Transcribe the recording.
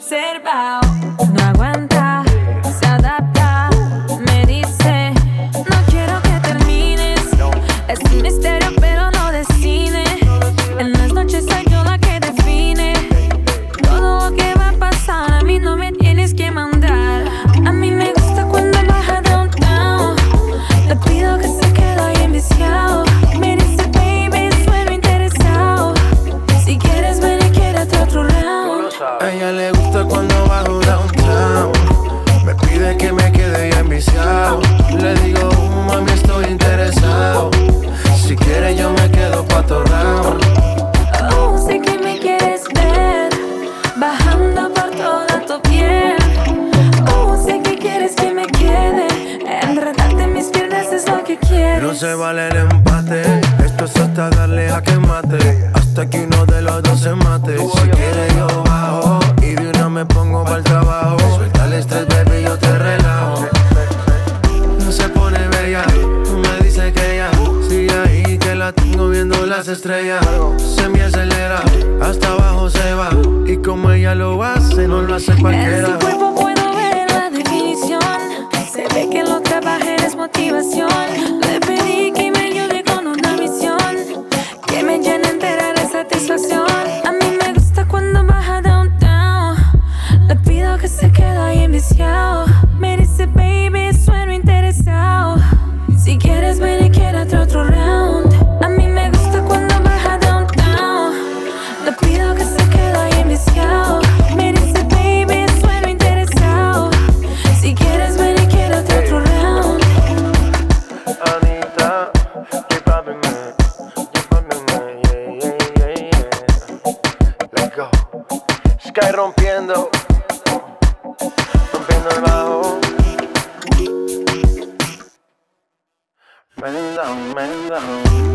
Said about. Ella le gusta cuando bajo downtown. Me pide que me quede ya enviciado. Le digo, uh, mami, estoy interesado. Si quieres, yo me quedo pa' round. Oh, sé que me quieres ver. Bajando por toda tu piel. Oh, sé que quieres que me quede. Enredarte mis piernas es lo que quieres. No se vale Suelta el estrés, baby, yo te relajo. No se pone bella, me dice que ya sigue ahí, que la tengo viendo las estrellas. Se me acelera, hasta abajo se va. Y como ella lo hace, no lo hace cualquiera. En su cuerpo puedo ver la definición. Se ve que lo trabajé, es motivación. Le pedí que me ayude con una misión. Que me llene entera de satisfacción. enviciado. Me dice, baby, sueno interesado. Si quieres, ven y quédate otro round. A mí me gusta cuando baja downtown. Le pido que se quede ahí enviciado. Me dice, baby, sueno interesado. Si quieres, ven y quédate otro round. Anita, you probably me. You. Yeah, yeah, yeah, yeah. Let's go. Sky rompiendo. rompiendo el bajo. Down, man down.